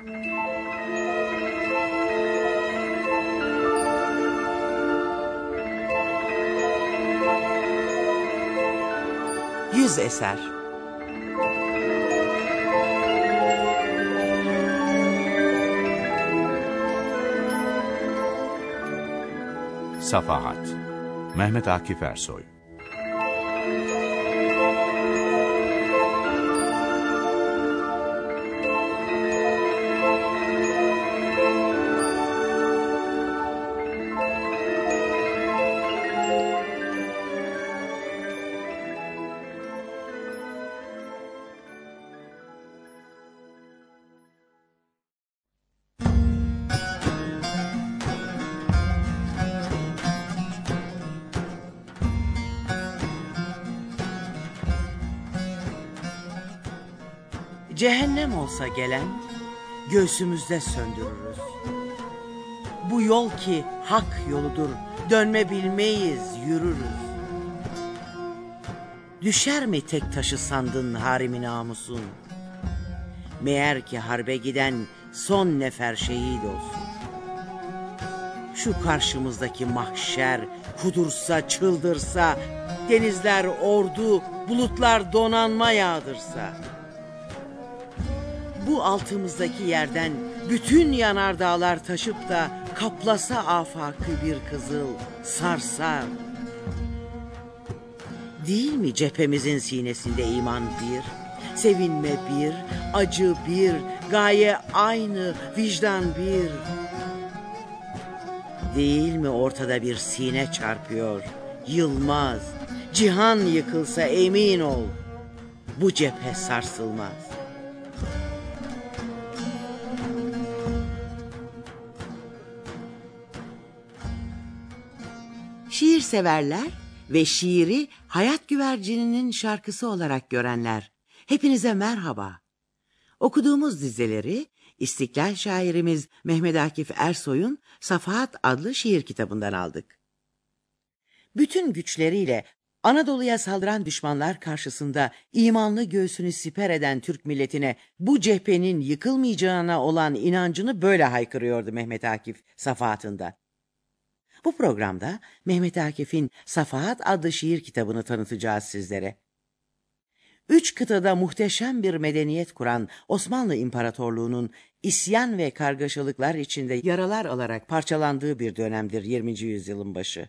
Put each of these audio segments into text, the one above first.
Yüz eser. Safahat. Mehmet Akif Ersoy Cehennem olsa gelen göğsümüzde söndürürüz. Bu yol ki hak yoludur, dönme bilmeyiz, yürürüz. Düşer mi tek taşı sandın harimi namusun? Meğer ki harbe giden son nefer şehit olsun. Şu karşımızdaki mahşer kudursa, çıldırsa, denizler ordu, bulutlar donanma yağdırsa bu altımızdaki yerden bütün yanardağlar taşıp da kaplasa afakı bir kızıl sarsar. Değil mi cephemizin sinesinde iman bir, sevinme bir, acı bir, gaye aynı, vicdan bir. Değil mi ortada bir sine çarpıyor, yılmaz, cihan yıkılsa emin ol, bu cephe sarsılmaz. Şiir severler ve şiiri hayat güvercininin şarkısı olarak görenler. Hepinize merhaba. Okuduğumuz dizeleri İstiklal şairimiz Mehmet Akif Ersoy'un Safahat adlı şiir kitabından aldık. Bütün güçleriyle Anadolu'ya saldıran düşmanlar karşısında imanlı göğsünü siper eden Türk milletine bu cephenin yıkılmayacağına olan inancını böyle haykırıyordu Mehmet Akif Safahat'ında. Bu programda Mehmet Akif'in Safahat adlı şiir kitabını tanıtacağız sizlere. Üç kıtada muhteşem bir medeniyet kuran Osmanlı İmparatorluğu'nun isyan ve kargaşalıklar içinde yaralar alarak parçalandığı bir dönemdir 20. yüzyılın başı.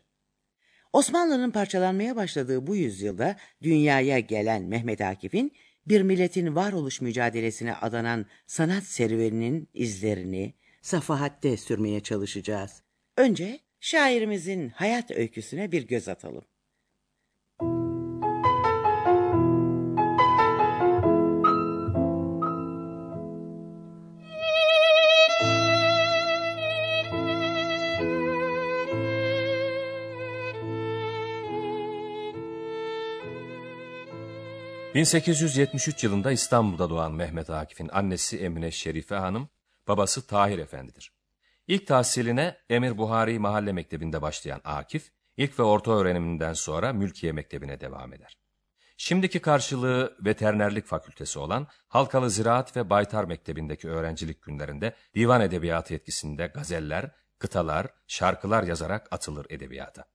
Osmanlı'nın parçalanmaya başladığı bu yüzyılda dünyaya gelen Mehmet Akif'in bir milletin varoluş mücadelesine adanan sanat serüveninin izlerini Safahat'te sürmeye çalışacağız. Önce şairimizin hayat öyküsüne bir göz atalım. ...1873 yılında İstanbul'da doğan Mehmet Akif'in annesi Emine Şerife Hanım, babası Tahir Efendidir. İlk tahsiline Emir Buhari Mahalle Mektebi'nde başlayan Akif, ilk ve orta öğreniminden sonra Mülkiye Mektebi'ne devam eder. Şimdiki karşılığı veterinerlik fakültesi olan Halkalı Ziraat ve Baytar Mektebi'ndeki öğrencilik günlerinde divan edebiyatı etkisinde gazeller, kıtalar, şarkılar yazarak atılır edebiyata.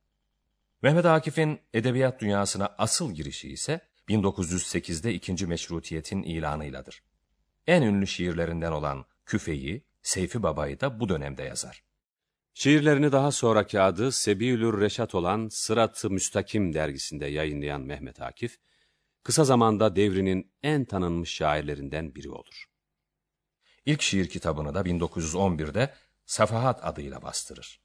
Mehmet Akif'in edebiyat dünyasına asıl girişi ise 1908'de ikinci meşrutiyetin ilanıyladır. En ünlü şiirlerinden olan Küfeyi, Seyfi Baba'yı da bu dönemde yazar. Şiirlerini daha sonraki adı Sebiülür Reşat olan Sırat-ı Müstakim dergisinde yayınlayan Mehmet Akif, kısa zamanda devrinin en tanınmış şairlerinden biri olur. İlk şiir kitabını da 1911'de Safahat adıyla bastırır.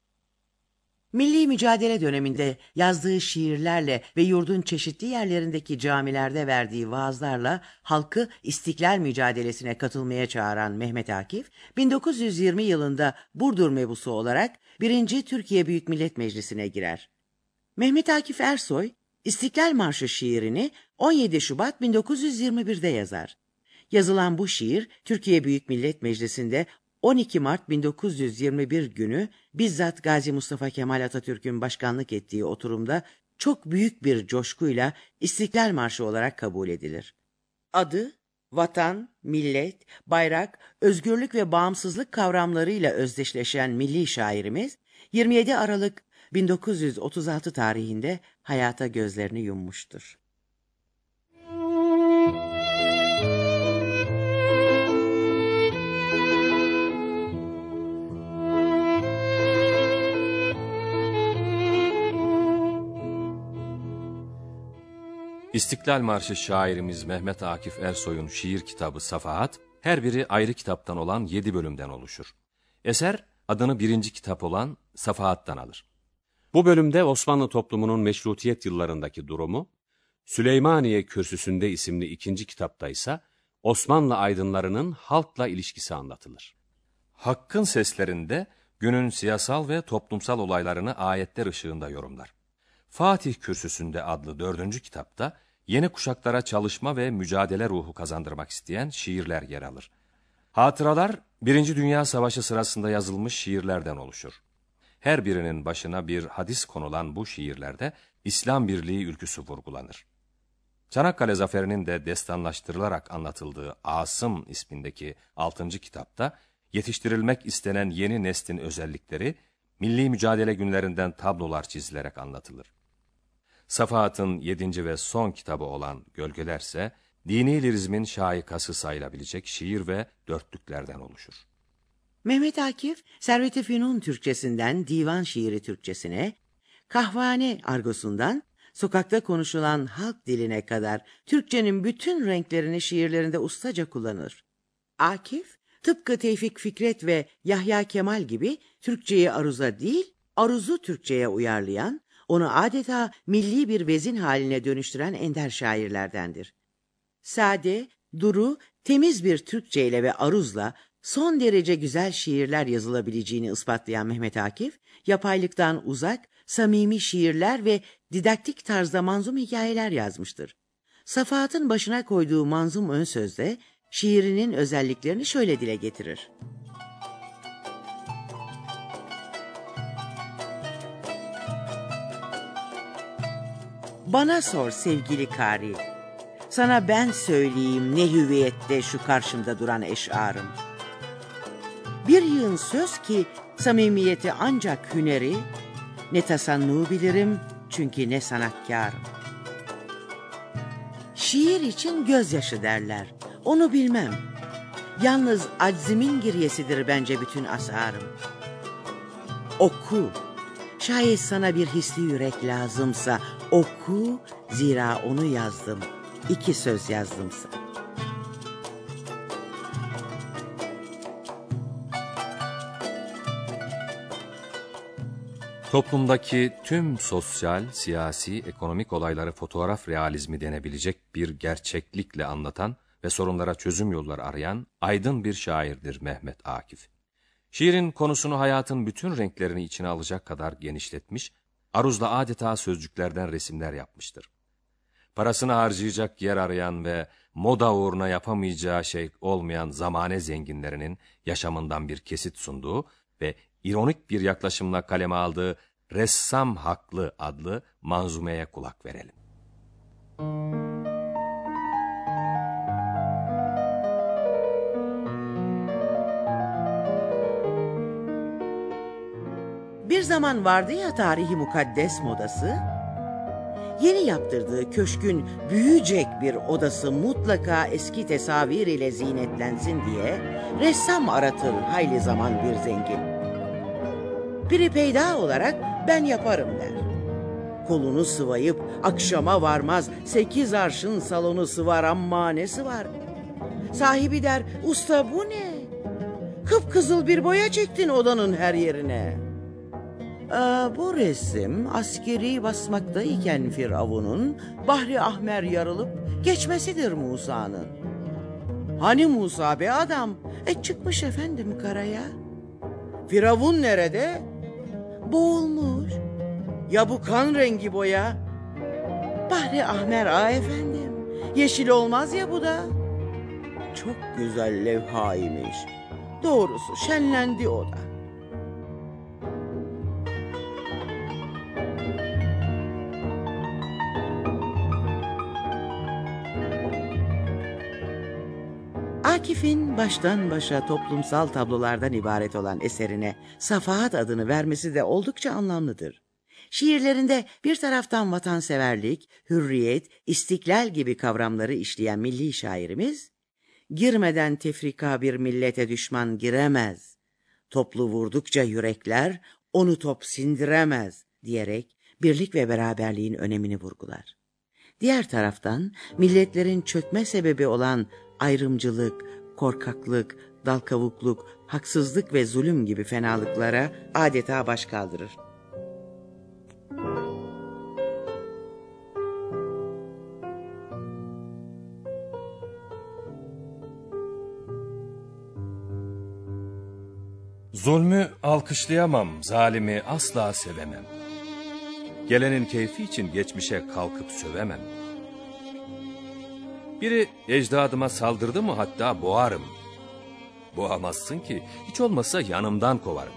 Milli mücadele döneminde yazdığı şiirlerle ve yurdun çeşitli yerlerindeki camilerde verdiği vaazlarla halkı istiklal mücadelesine katılmaya çağıran Mehmet Akif, 1920 yılında Burdur mebusu olarak 1. Türkiye Büyük Millet Meclisi'ne girer. Mehmet Akif Ersoy, İstiklal Marşı şiirini 17 Şubat 1921'de yazar. Yazılan bu şiir Türkiye Büyük Millet Meclisi'nde 12 Mart 1921 günü bizzat Gazi Mustafa Kemal Atatürk'ün başkanlık ettiği oturumda çok büyük bir coşkuyla İstiklal Marşı olarak kabul edilir. Adı Vatan, millet, bayrak, özgürlük ve bağımsızlık kavramlarıyla özdeşleşen milli şairimiz 27 Aralık 1936 tarihinde hayata gözlerini yummuştur. İstiklal Marşı şairimiz Mehmet Akif Ersoy'un şiir kitabı Safahat, her biri ayrı kitaptan olan yedi bölümden oluşur. Eser, adını birinci kitap olan Safahat'tan alır. Bu bölümde Osmanlı toplumunun meşrutiyet yıllarındaki durumu, Süleymaniye Kürsüsünde isimli ikinci kitapta ise Osmanlı aydınlarının halkla ilişkisi anlatılır. Hakkın seslerinde günün siyasal ve toplumsal olaylarını ayetler ışığında yorumlar. Fatih Kürsüsünde adlı dördüncü kitapta yeni kuşaklara çalışma ve mücadele ruhu kazandırmak isteyen şiirler yer alır. Hatıralar, Birinci Dünya Savaşı sırasında yazılmış şiirlerden oluşur. Her birinin başına bir hadis konulan bu şiirlerde İslam birliği ülküsü vurgulanır. Çanakkale Zaferi'nin de destanlaştırılarak anlatıldığı Asım ismindeki altıncı kitapta yetiştirilmek istenen yeni neslin özellikleri milli mücadele günlerinden tablolar çizilerek anlatılır. Safahat'ın yedinci ve son kitabı olan Gölgelerse, dini lirizmin şaikası sayılabilecek şiir ve dörtlüklerden oluşur. Mehmet Akif, Servet-i Fünun Türkçesinden divan şiiri Türkçesine, kahvane argosundan sokakta konuşulan halk diline kadar Türkçenin bütün renklerini şiirlerinde ustaca kullanır. Akif, tıpkı Tevfik Fikret ve Yahya Kemal gibi Türkçeyi aruza değil, aruzu Türkçeye uyarlayan, onu adeta milli bir vezin haline dönüştüren ender şairlerdendir. Sade, duru, temiz bir Türkçe ile ve aruzla son derece güzel şiirler yazılabileceğini ispatlayan Mehmet Akif, yapaylıktan uzak, samimi şiirler ve didaktik tarzda manzum hikayeler yazmıştır. Safahat'ın başına koyduğu manzum ön sözde şiirinin özelliklerini şöyle dile getirir. Bana sor sevgili Kari. Sana ben söyleyeyim ne hüviyette şu karşımda duran eşarım. Bir yığın söz ki samimiyeti ancak hüneri, ne tasannu bilirim çünkü ne sanatkarım. Şiir için gözyaşı derler. Onu bilmem. Yalnız aczimin giryesidir bence bütün asarım. Oku. Şayet sana bir hisli yürek lazımsa oku zira onu yazdım. İki söz yazdımsa. Toplumdaki tüm sosyal, siyasi, ekonomik olayları fotoğraf realizmi denebilecek bir gerçeklikle anlatan ve sorunlara çözüm yolları arayan aydın bir şairdir Mehmet Akif. Şiirin konusunu hayatın bütün renklerini içine alacak kadar genişletmiş, aruzla adeta sözcüklerden resimler yapmıştır. Parasını harcayacak yer arayan ve moda uğruna yapamayacağı şey olmayan zamane zenginlerinin yaşamından bir kesit sunduğu ve ironik bir yaklaşımla kaleme aldığı Ressam Haklı adlı manzumeye kulak verelim. Bir zaman vardı ya tarihi mukaddes modası. Yeni yaptırdığı köşkün büyüyecek bir odası mutlaka eski tesavir ile zinetlensin diye ressam aratır hayli zaman bir zengin. Biri peyda olarak ben yaparım der. Kolunu sıvayıp akşama varmaz sekiz arşın salonu sıvar amma nesi var. Sahibi der usta bu ne? Kıpkızıl bir boya çektin odanın her yerine.'' Ee, bu resim askeri basmaktayken Firavun'un Bahri Ahmer yarılıp geçmesidir Musa'nın. Hani Musa be adam? E çıkmış efendim karaya. Firavun nerede? Boğulmuş. Ya bu kan rengi boya? Bahri Ahmer a efendim. Yeşil olmaz ya bu da. Çok güzel levhaymış. Doğrusu şenlendi o da. Akif'in baştan başa toplumsal tablolardan ibaret olan eserine Safahat adını vermesi de oldukça anlamlıdır. Şiirlerinde bir taraftan vatanseverlik, hürriyet, istiklal gibi kavramları işleyen milli şairimiz, girmeden tefrika bir millete düşman giremez, toplu vurdukça yürekler onu top sindiremez diyerek birlik ve beraberliğin önemini vurgular. Diğer taraftan milletlerin çökme sebebi olan ayrımcılık, korkaklık, dalkavukluk, haksızlık ve zulüm gibi fenalıklara adeta baş kaldırır. Zulmü alkışlayamam, zalimi asla sevemem. Gelenin keyfi için geçmişe kalkıp sövemem. Biri ecdadıma saldırdı mı hatta boğarım. Boğamazsın ki hiç olmazsa yanımdan kovarım.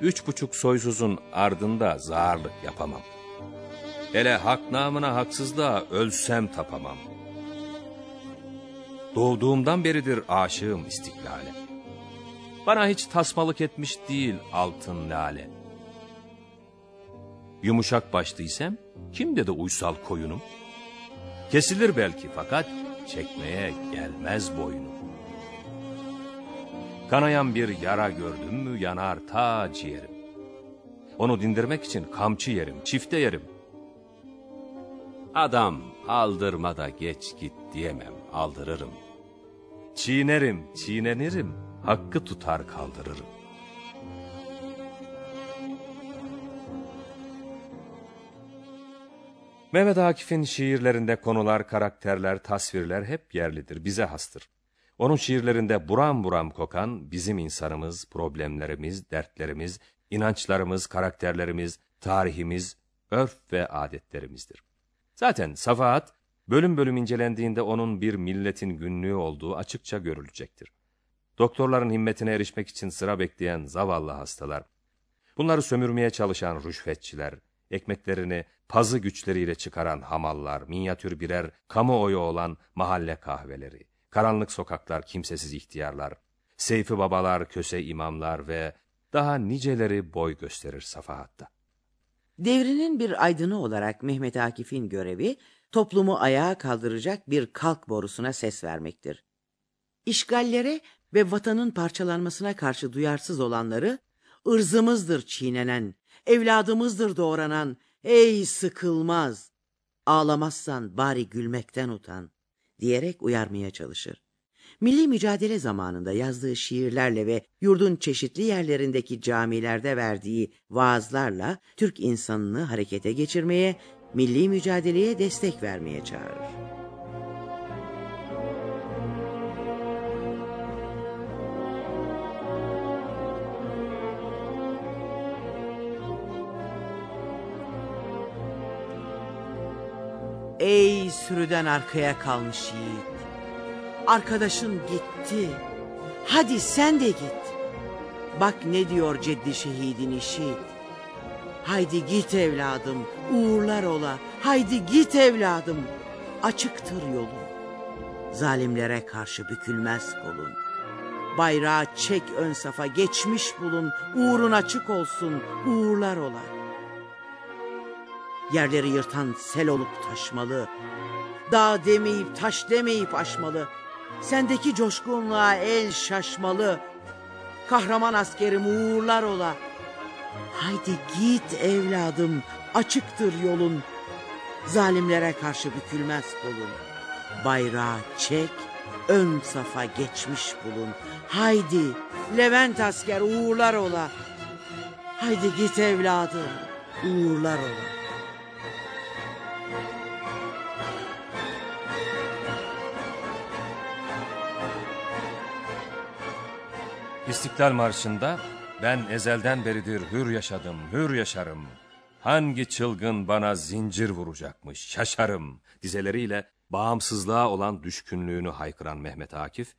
Üç buçuk soysuzun ardında zağırlık yapamam. Hele hak namına haksızlığa ölsem tapamam. Doğduğumdan beridir aşığım istiklale. Bana hiç tasmalık etmiş değil altın lale. Yumuşak başlıysam kim dedi uysal koyunum? Kesilir belki fakat çekmeye gelmez boynum. Kanayan bir yara gördüm mü yanar ta ciğerim. Onu dindirmek için kamçı yerim, çifte yerim. Adam aldırma da geç git diyemem, aldırırım. Çiğnerim, çiğnenirim, hakkı tutar kaldırırım. Mehmet Akif'in şiirlerinde konular, karakterler, tasvirler hep yerlidir, bize hastır. Onun şiirlerinde buram buram kokan bizim insanımız, problemlerimiz, dertlerimiz, inançlarımız, karakterlerimiz, tarihimiz, örf ve adetlerimizdir. Zaten Safahat, bölüm bölüm incelendiğinde onun bir milletin günlüğü olduğu açıkça görülecektir. Doktorların himmetine erişmek için sıra bekleyen zavallı hastalar, bunları sömürmeye çalışan rüşvetçiler, ekmeklerini pazı güçleriyle çıkaran hamallar, minyatür birer kamuoyu olan mahalle kahveleri, karanlık sokaklar, kimsesiz ihtiyarlar, Seyfi babalar, köse imamlar ve daha niceleri boy gösterir safahatta. Devrinin bir aydını olarak Mehmet Akif'in görevi, toplumu ayağa kaldıracak bir kalk borusuna ses vermektir. İşgallere ve vatanın parçalanmasına karşı duyarsız olanları, ırzımızdır çiğnenen, evladımızdır doğranan, ey sıkılmaz, ağlamazsan bari gülmekten utan, diyerek uyarmaya çalışır. Milli mücadele zamanında yazdığı şiirlerle ve yurdun çeşitli yerlerindeki camilerde verdiği vaazlarla Türk insanını harekete geçirmeye, milli mücadeleye destek vermeye çağırır. Ey sürüden arkaya kalmış yiğit. Arkadaşın gitti. Hadi sen de git. Bak ne diyor ceddi şehidin işit. Haydi git evladım, uğurlar ola. Haydi git evladım, açıktır yolun. Zalimlere karşı bükülmez kolun. Bayrağı çek ön safa geçmiş bulun, uğrun açık olsun, uğurlar ola. Yerleri yırtan sel olup taşmalı. Dağ demeyip taş demeyip aşmalı. Sendeki coşkunluğa el şaşmalı. Kahraman askerim uğurlar ola. Haydi git evladım açıktır yolun. Zalimlere karşı bükülmez kolun. Bayrağı çek ön safa geçmiş bulun. Haydi Levent asker uğurlar ola. Haydi git evladım uğurlar ola. İstiklal Marşı'nda ben ezelden beridir hür yaşadım, hür yaşarım. Hangi çılgın bana zincir vuracakmış, şaşarım dizeleriyle bağımsızlığa olan düşkünlüğünü haykıran Mehmet Akif,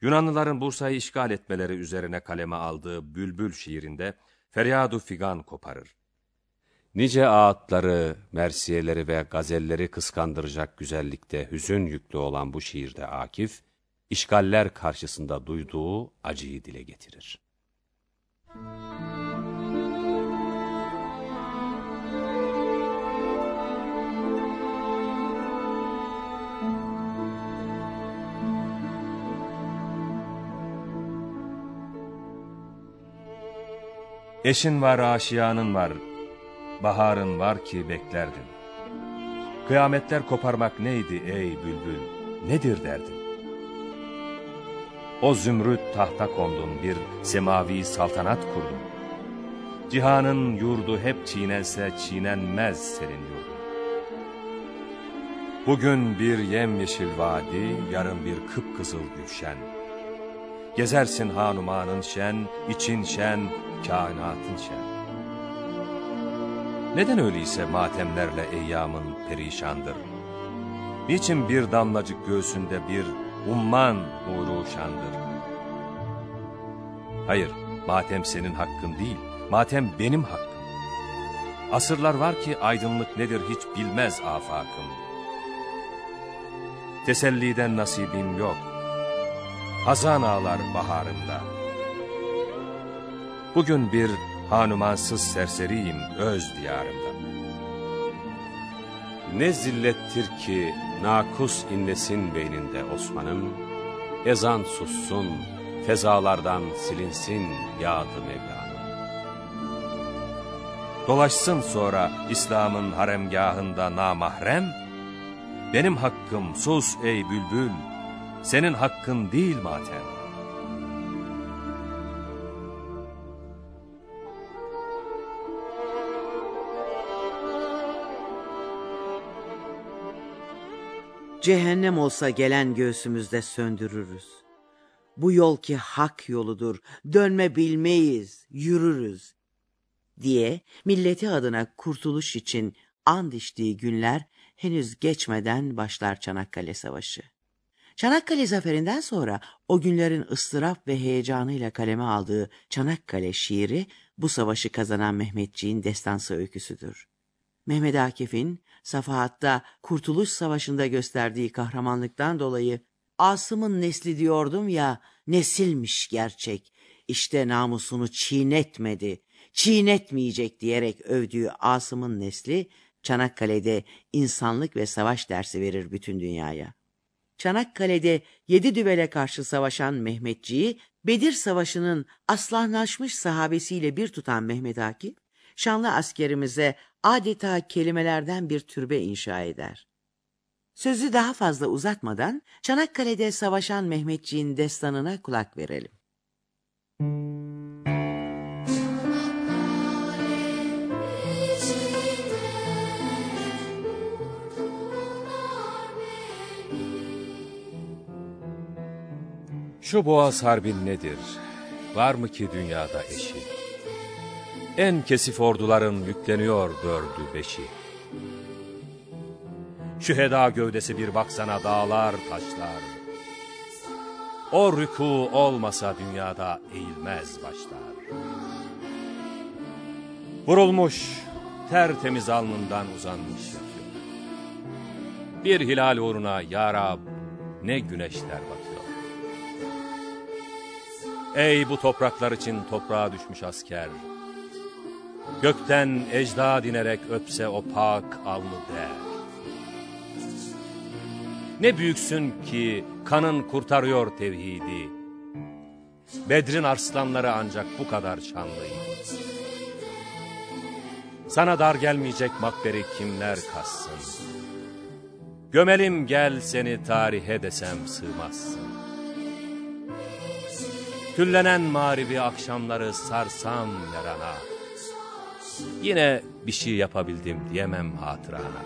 Yunanlıların Bursa'yı işgal etmeleri üzerine kaleme aldığı Bülbül şiirinde feryadu figan koparır. Nice ağıtları, mersiyeleri ve gazelleri kıskandıracak güzellikte hüzün yüklü olan bu şiirde Akif, işgaller karşısında duyduğu acıyı dile getirir. Eşin var, aşiyanın var, baharın var ki beklerdin. Kıyametler koparmak neydi ey bülbül, nedir derdin? O zümrüt tahta kondun, bir semavi saltanat kurdun. Cihanın yurdu hep çiğnense çiğnenmez senin yurdun. Bugün bir yemyeşil vadi, yarın bir kıpkızıl gülşen. Gezersin hanumanın şen, için şen, kainatın şen. Neden öyleyse matemlerle eyyamın perişandır? Niçin bir damlacık göğsünde bir umman uğruşandır? Hayır, matem senin hakkın değil, matem benim hakkım. Asırlar var ki aydınlık nedir hiç bilmez afakım. Teselliden nasibim yok, hazan ağlar baharımda. Bugün bir hanumansız serseriyim öz diyarımda. Ne zillettir ki nakus inlesin beyninde Osman'ım, ezan sussun, fezalardan silinsin yadı Mevla'nın. Dolaşsın sonra İslam'ın haremgahında namahrem, benim hakkım sus ey bülbül, senin hakkın değil matem. Cehennem olsa gelen göğsümüzde söndürürüz. Bu yol ki hak yoludur, dönme bilmeyiz, yürürüz. Diye milleti adına kurtuluş için and içtiği günler henüz geçmeden başlar Çanakkale Savaşı. Çanakkale zaferinden sonra o günlerin ıstırap ve heyecanıyla kaleme aldığı Çanakkale şiiri bu savaşı kazanan Mehmetçiğin destansı öyküsüdür. Mehmet Akif'in Safahat'ta Kurtuluş Savaşı'nda gösterdiği kahramanlıktan dolayı Asım'ın nesli diyordum ya nesilmiş gerçek. İşte namusunu çiğnetmedi, çiğnetmeyecek diyerek övdüğü Asım'ın nesli Çanakkale'de insanlık ve savaş dersi verir bütün dünyaya. Çanakkale'de yedi düvele karşı savaşan Mehmetçiği, Bedir Savaşı'nın aslanlaşmış sahabesiyle bir tutan Mehmet Akif, şanlı askerimize adeta kelimelerden bir türbe inşa eder. Sözü daha fazla uzatmadan Çanakkale'de savaşan Mehmetçiğin destanına kulak verelim. Şu boğaz harbin nedir? Var mı ki dünyada eşi? En kesif orduların yükleniyor dördü beşi. Şu heda gövdesi bir baksana dağlar taşlar. O rüku olmasa dünyada eğilmez başlar. Vurulmuş, tertemiz alnından uzanmış yatıyor. Bir hilal uğruna ya Rab, ne güneşler batıyor. Ey bu topraklar için toprağa düşmüş asker. Gökten ecda dinerek öpse o pak alnı der. Ne büyüksün ki kanın kurtarıyor tevhidi. Bedrin arslanları ancak bu kadar şanlıydı. Sana dar gelmeyecek makberi kimler kassın. Gömelim gel seni tarihe desem sığmazsın. Küllenen mağribi akşamları sarsam yarana. Yine bir şey yapabildim diyemem hatırana.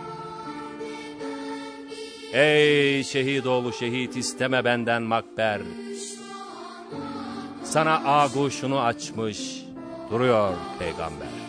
Ey şehit oğlu şehit isteme benden makber. Sana aguşunu açmış duruyor peygamber.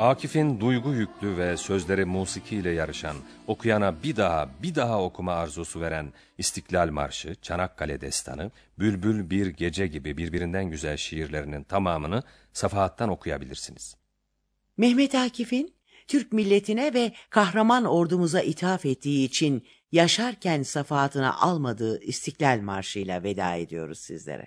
Akif'in duygu yüklü ve sözleri musikiyle yarışan, okuyana bir daha bir daha okuma arzusu veren İstiklal Marşı, Çanakkale Destanı, Bülbül Bir Gece gibi birbirinden güzel şiirlerinin tamamını safahattan okuyabilirsiniz. Mehmet Akif'in Türk milletine ve kahraman ordumuza ithaf ettiği için yaşarken safahatına almadığı İstiklal Marşı'yla veda ediyoruz sizlere.